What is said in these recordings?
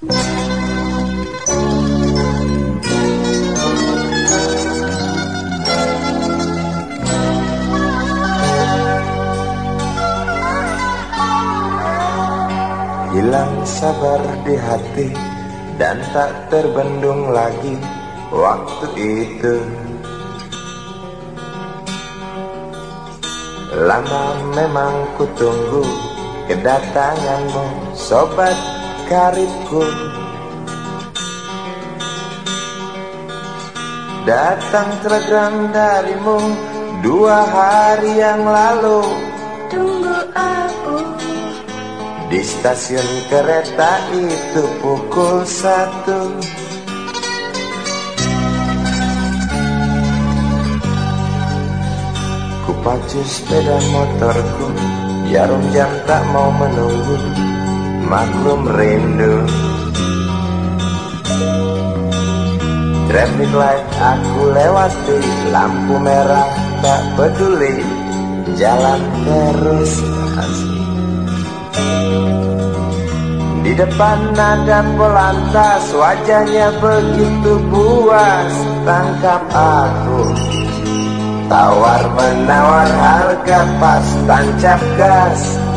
Hilang sabar di hati dan tak terbendung lagi waktu itu. Lama memang ku tunggu kedatanganmu sobat karibku. Datang telegram darimu dua hari yang lalu. Tunggu aku. Di stasiun kereta itu pukul satu. Ku pacu sepeda motorku Jarum jam tak mau menunggu Maklum rindu. Traffic light aku lewati. Lampu merah tak peduli. Jalan terus. Di depan ada polantas Wajahnya begitu puas. Tangkap aku. Tawar menawar harga pas Tancap gas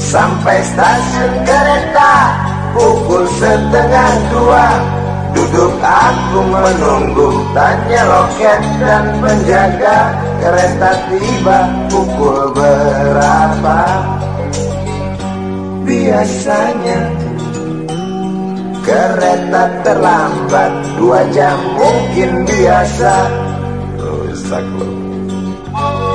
Sampai stasiun kereta Pukul setengah dua. Duduk aku menunggu Tanya loket dan penjaga. Kereta tiba pukul berapa? Biasanya kereta terlambat dua jam. Mungkin biasa. Rusak loh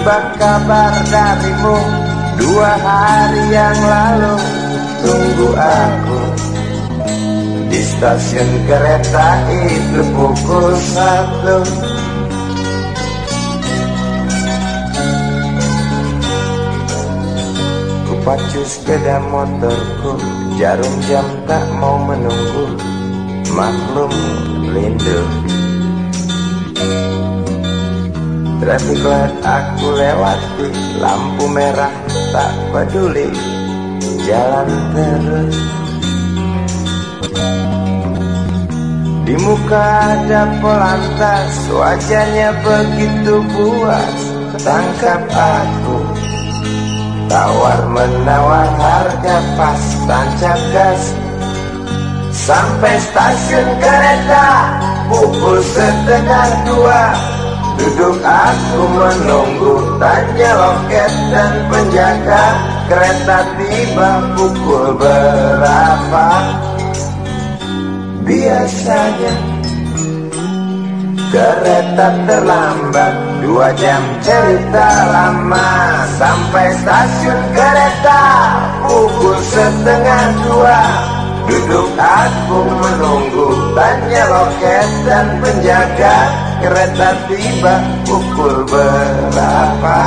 Tiba kabar darimu Dua hari yang lalu. Tunggu aku Di stasiun kereta itu pukul satu. Ku pacu sepeda motorku Jarum jam tak mau menunggu. Maklum rindu Traffic light aku lewati Lampu merah tak peduli Jalan terus. Di muka ada polantas Wajahnya begitu puas Tangkap aku. Tawar menawar harga pas Tancap gas. Sampai stasiun kereta Pukul setengah dua Duduk aku menunggu Tanya loket dan penjaga Kereta tiba pukul berapa? Biasanya Kereta terlambat Dua jam cerita lama. Sampai stasiun kereta Pukul setengah dua Duduk aku menunggu Tanya loket dan penjaga. Kereta tiba pukul berapa